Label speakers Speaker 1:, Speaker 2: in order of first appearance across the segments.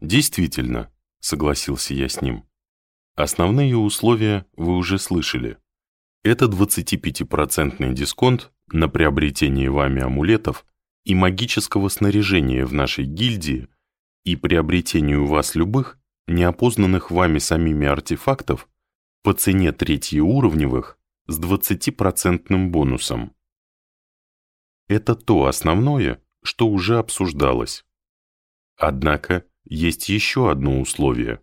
Speaker 1: Действительно, согласился я с ним. Основные условия вы уже слышали. Это 25% дисконт на приобретение вами амулетов и магического снаряжения в нашей гильдии и приобретение у вас любых неопознанных вами самими артефактов по цене третьеуровневых с 20% бонусом. Это то основное, что уже обсуждалось. Однако есть еще одно условие.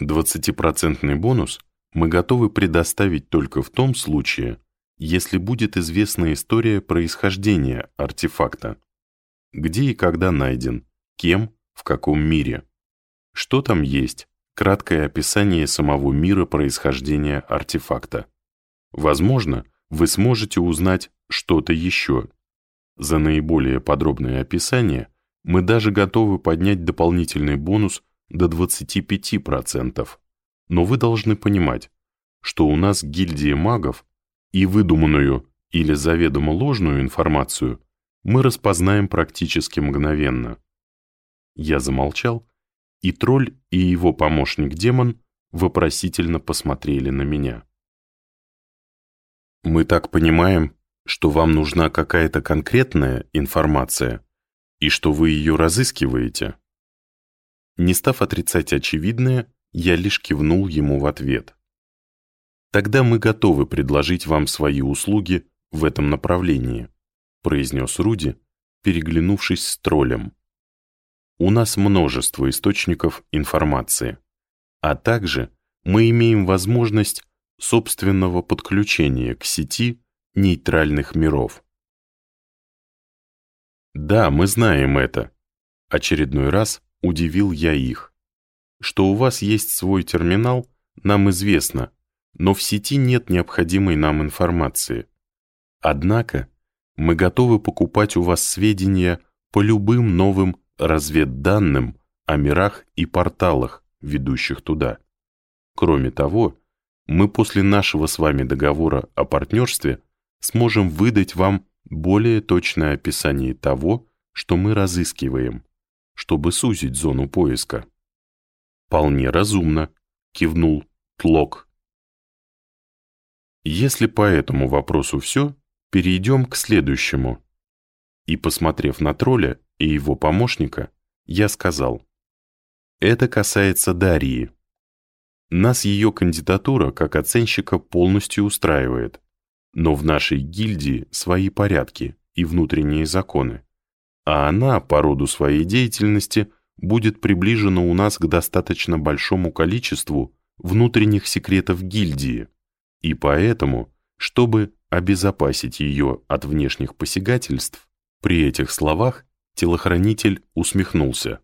Speaker 1: 20% бонус мы готовы предоставить только в том случае, если будет известна история происхождения артефакта. Где и когда найден, кем, в каком мире. Что там есть? Краткое описание самого мира происхождения артефакта. Возможно, вы сможете узнать что-то еще. За наиболее подробное описание мы даже готовы поднять дополнительный бонус до 25%. Но вы должны понимать, что у нас гильдия магов и выдуманную или заведомо ложную информацию мы распознаем практически мгновенно. Я замолчал, и тролль, и его помощник-демон вопросительно посмотрели на меня. «Мы так понимаем, что вам нужна какая-то конкретная информация и что вы ее разыскиваете?» Не став отрицать очевидное, я лишь кивнул ему в ответ. «Тогда мы готовы предложить вам свои услуги в этом направлении», произнес Руди, переглянувшись с троллем. У нас множество источников информации, а также мы имеем возможность собственного подключения к сети нейтральных миров. Да, мы знаем это. Очередной раз удивил я их. Что у вас есть свой терминал, нам известно, но в сети нет необходимой нам информации. Однако мы готовы покупать у вас сведения по любым новым разведданным о мирах и порталах, ведущих туда. Кроме того, мы после нашего с вами договора о партнерстве сможем выдать вам более точное описание того, что мы разыскиваем, чтобы сузить зону поиска. «Вполне разумно», — кивнул Тлок. «Если по этому вопросу все, перейдем к следующему». И, посмотрев на тролля, и его помощника, я сказал, «Это касается Дарьи. Нас ее кандидатура как оценщика полностью устраивает, но в нашей гильдии свои порядки и внутренние законы, а она по роду своей деятельности будет приближена у нас к достаточно большому количеству внутренних секретов гильдии, и поэтому, чтобы обезопасить ее от внешних посягательств, при этих словах Телохранитель усмехнулся.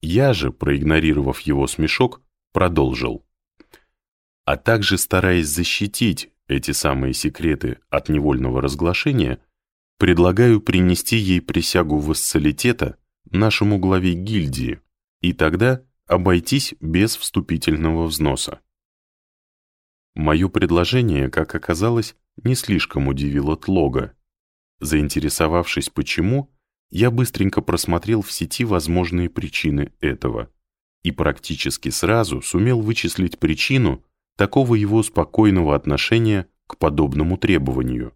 Speaker 1: Я же, проигнорировав его смешок, продолжил. А также, стараясь защитить эти самые секреты от невольного разглашения, предлагаю принести ей присягу вассалитета нашему главе гильдии, и тогда обойтись без вступительного взноса. Мое предложение, как оказалось, не слишком удивило Тлога. Заинтересовавшись почему, я быстренько просмотрел в сети возможные причины этого и практически сразу сумел вычислить причину такого его спокойного отношения к подобному требованию.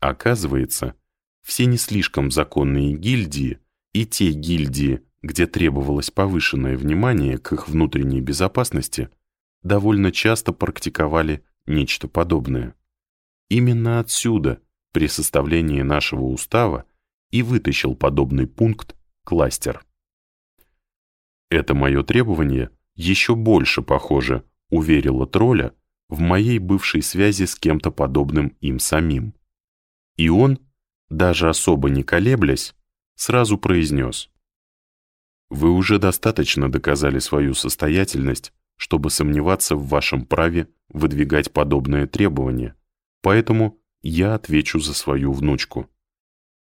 Speaker 1: Оказывается, все не слишком законные гильдии и те гильдии, где требовалось повышенное внимание к их внутренней безопасности, довольно часто практиковали нечто подобное. Именно отсюда, при составлении нашего устава, и вытащил подобный пункт кластер. Это мое требование еще больше похоже, уверило тролля, в моей бывшей связи с кем-то подобным им самим. И он, даже особо не колеблясь, сразу произнес. «Вы уже достаточно доказали свою состоятельность, чтобы сомневаться в вашем праве выдвигать подобное требование, поэтому я отвечу за свою внучку».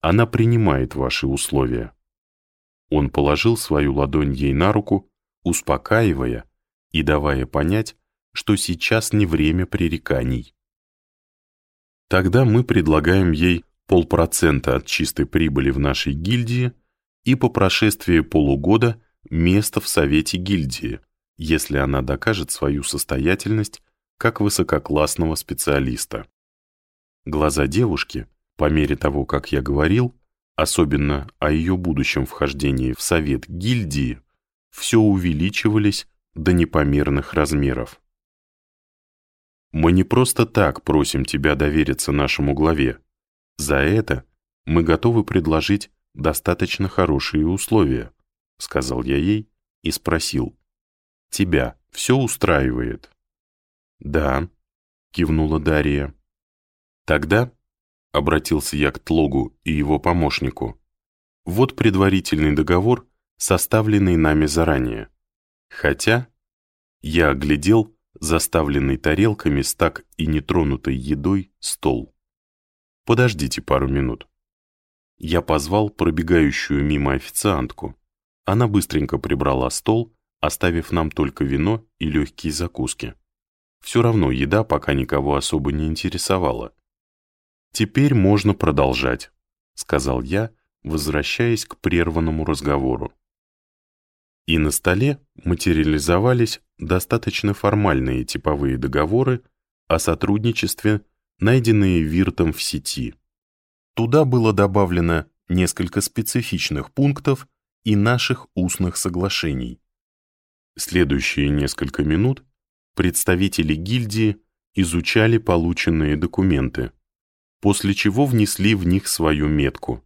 Speaker 1: Она принимает ваши условия». Он положил свою ладонь ей на руку, успокаивая и давая понять, что сейчас не время пререканий. Тогда мы предлагаем ей полпроцента от чистой прибыли в нашей гильдии и по прошествии полугода место в совете гильдии, если она докажет свою состоятельность как высококлассного специалиста. Глаза девушки, по мере того, как я говорил, особенно о ее будущем вхождении в совет гильдии, все увеличивались до непомерных размеров. Мы не просто так просим тебя довериться нашему главе. За это мы готовы предложить достаточно хорошие условия, сказал я ей и спросил. Тебя все устраивает? Да, кивнула Дарья. Тогда, обратился я к Тлогу и его помощнику, вот предварительный договор, составленный нами заранее. Хотя я оглядел заставленный тарелками с так и нетронутой едой стол. «Подождите пару минут». Я позвал пробегающую мимо официантку. Она быстренько прибрала стол, оставив нам только вино и легкие закуски. Все равно еда пока никого особо не интересовала. «Теперь можно продолжать», — сказал я, возвращаясь к прерванному разговору. И на столе материализовались достаточно формальные типовые договоры о сотрудничестве, найденные Виртом в сети. Туда было добавлено несколько специфичных пунктов и наших устных соглашений. Следующие несколько минут представители гильдии изучали полученные документы, после чего внесли в них свою метку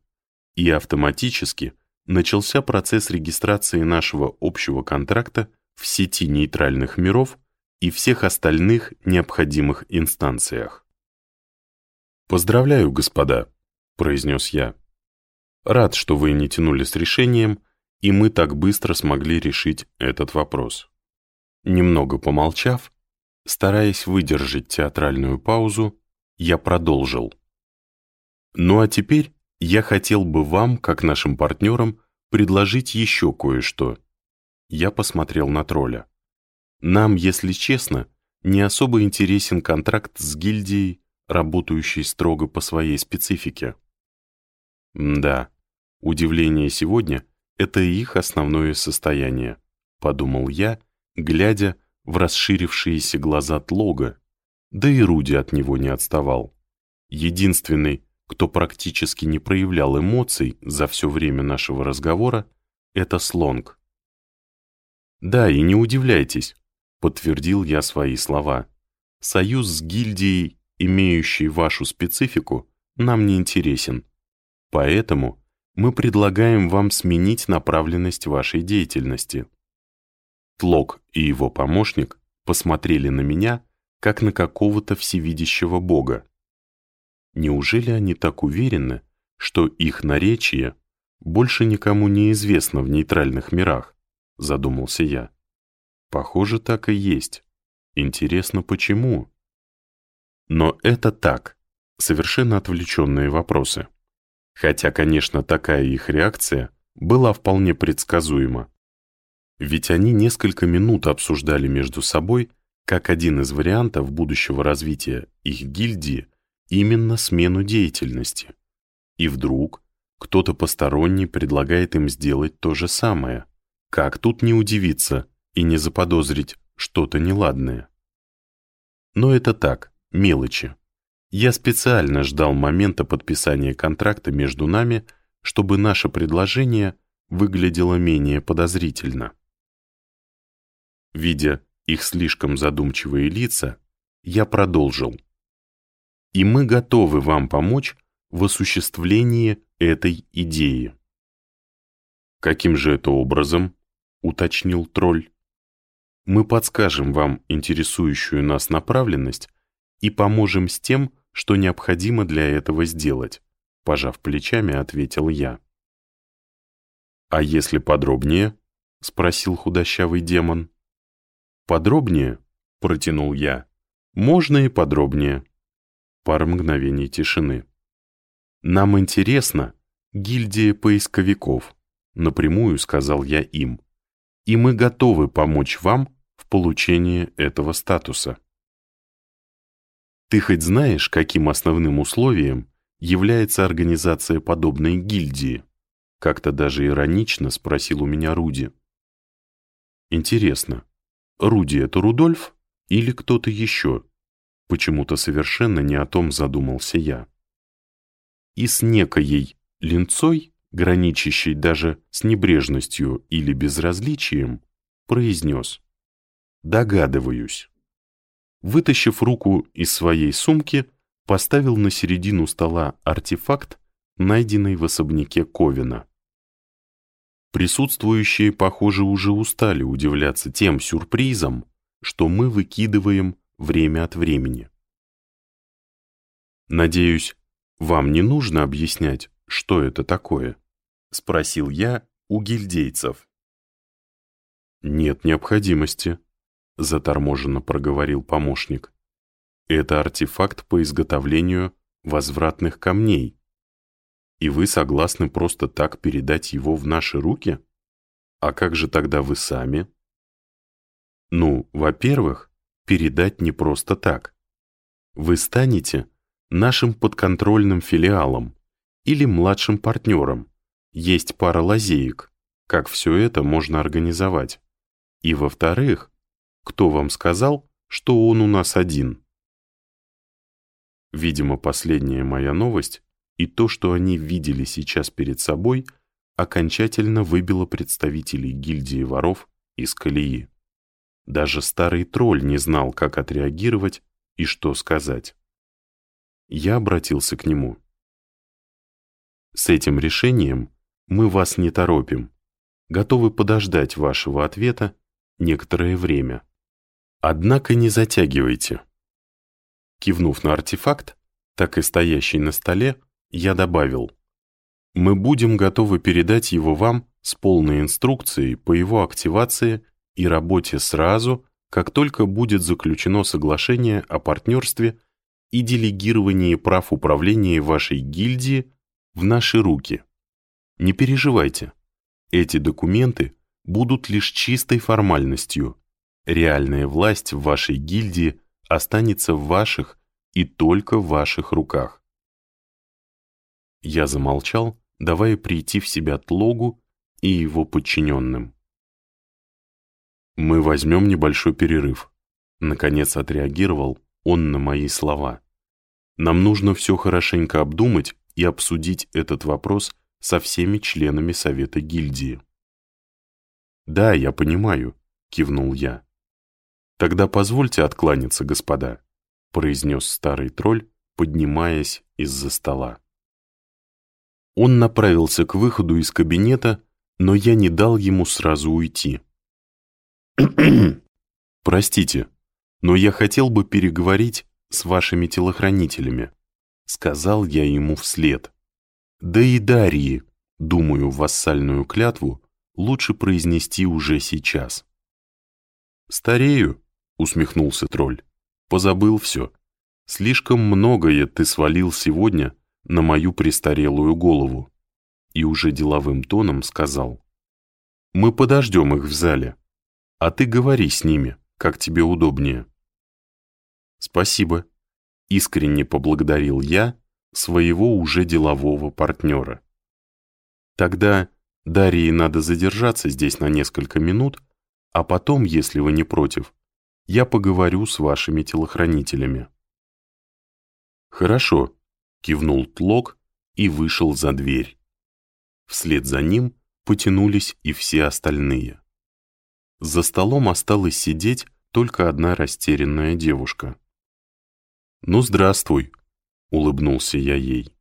Speaker 1: и автоматически начался процесс регистрации нашего общего контракта в сети нейтральных миров и всех остальных необходимых инстанциях. «Поздравляю, господа», — произнес я. «Рад, что вы не тянули с решением, и мы так быстро смогли решить этот вопрос». Немного помолчав, стараясь выдержать театральную паузу, я продолжил. «Ну а теперь я хотел бы вам, как нашим партнерам, предложить еще кое-что. Я посмотрел на тролля. Нам, если честно, не особо интересен контракт с гильдией, работающей строго по своей специфике. Да, удивление сегодня — это их основное состояние, подумал я, глядя в расширившиеся глаза Тлога, да и Руди от него не отставал. Единственный, кто практически не проявлял эмоций за все время нашего разговора, это Слонг. «Да, и не удивляйтесь», — подтвердил я свои слова. «Союз с гильдией, имеющей вашу специфику, нам не интересен. Поэтому мы предлагаем вам сменить направленность вашей деятельности». Тлок и его помощник посмотрели на меня, как на какого-то всевидящего бога. Неужели они так уверены, что их наречие больше никому не известно в нейтральных мирах? Задумался я. Похоже, так и есть. Интересно, почему? Но это так, совершенно отвлеченные вопросы. Хотя, конечно, такая их реакция была вполне предсказуема. Ведь они несколько минут обсуждали между собой, как один из вариантов будущего развития их гильдии именно смену деятельности. И вдруг кто-то посторонний предлагает им сделать то же самое. Как тут не удивиться и не заподозрить что-то неладное? Но это так, мелочи. Я специально ждал момента подписания контракта между нами, чтобы наше предложение выглядело менее подозрительно. Видя их слишком задумчивые лица, я продолжил и мы готовы вам помочь в осуществлении этой идеи. «Каким же это образом?» — уточнил тролль. «Мы подскажем вам интересующую нас направленность и поможем с тем, что необходимо для этого сделать», — пожав плечами, ответил я. «А если подробнее?» — спросил худощавый демон. «Подробнее?» — протянул я. «Можно и подробнее». Пара мгновений тишины. «Нам интересно гильдия поисковиков», — напрямую сказал я им. «И мы готовы помочь вам в получении этого статуса». «Ты хоть знаешь, каким основным условием является организация подобной гильдии?» Как-то даже иронично спросил у меня Руди. Интересно, Руди — это Рудольф или кто-то еще? Почему-то совершенно не о том задумался я. И с некоей линцой, граничащей даже с небрежностью или безразличием, произнес «Догадываюсь». Вытащив руку из своей сумки, поставил на середину стола артефакт, найденный в особняке Ковина. Присутствующие, похоже, уже устали удивляться тем сюрпризам, что мы выкидываем время от времени. «Надеюсь, вам не нужно объяснять, что это такое?» — спросил я у гильдейцев. «Нет необходимости», — заторможенно проговорил помощник. «Это артефакт по изготовлению возвратных камней. И вы согласны просто так передать его в наши руки? А как же тогда вы сами?» «Ну, во-первых, передать не просто так. Вы станете нашим подконтрольным филиалом или младшим партнером. Есть пара лазеек, как все это можно организовать. И во-вторых, кто вам сказал, что он у нас один? Видимо, последняя моя новость и то, что они видели сейчас перед собой, окончательно выбило представителей гильдии воров из колеи. Даже старый тролль не знал, как отреагировать и что сказать. Я обратился к нему. «С этим решением мы вас не торопим. Готовы подождать вашего ответа некоторое время. Однако не затягивайте. Кивнув на артефакт, так и стоящий на столе, я добавил. Мы будем готовы передать его вам с полной инструкцией по его активации и работе сразу, как только будет заключено соглашение о партнерстве и делегировании прав управления вашей гильдии в наши руки. Не переживайте, эти документы будут лишь чистой формальностью. Реальная власть в вашей гильдии останется в ваших и только в ваших руках. Я замолчал, давая прийти в себя Тлогу и его подчиненным. «Мы возьмем небольшой перерыв», — наконец отреагировал он на мои слова. «Нам нужно все хорошенько обдумать и обсудить этот вопрос со всеми членами Совета гильдии». «Да, я понимаю», — кивнул я. «Тогда позвольте откланяться, господа», — произнес старый тролль, поднимаясь из-за стола. Он направился к выходу из кабинета, но я не дал ему сразу уйти. «Простите, но я хотел бы переговорить с вашими телохранителями», сказал я ему вслед. «Да и Дарьи, думаю, вассальную клятву лучше произнести уже сейчас. «Старею», — усмехнулся тролль, — «позабыл все. Слишком многое ты свалил сегодня на мою престарелую голову». И уже деловым тоном сказал. «Мы подождем их в зале, а ты говори с ними, как тебе удобнее». «Спасибо», — искренне поблагодарил я своего уже делового партнера. «Тогда Дарье надо задержаться здесь на несколько минут, а потом, если вы не против, я поговорю с вашими телохранителями». «Хорошо», — кивнул Тлок и вышел за дверь. Вслед за ним потянулись и все остальные. За столом осталась сидеть только одна растерянная девушка. «Ну, здравствуй», — улыбнулся я ей.